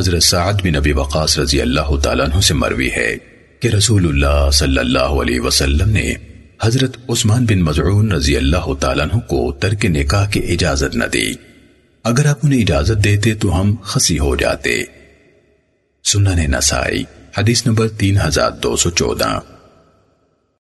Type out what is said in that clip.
حضرت سعد بن ابی وقاص رضی اللہ تعالیٰ عنہ سے مروی ہے کہ رسول اللہ صلی اللہ علیہ وسلم نے حضرت عثمان بن مزعون رضی اللہ تعالیٰ عنہ کو ترک نکاح کی اجازت نہ دی۔ اگر آپ انہیں اجازت دیتے تو ہم خسی ہو جاتے۔ سنن نسائی، حدیث نمبر تین ہزار دو سو چودہ۔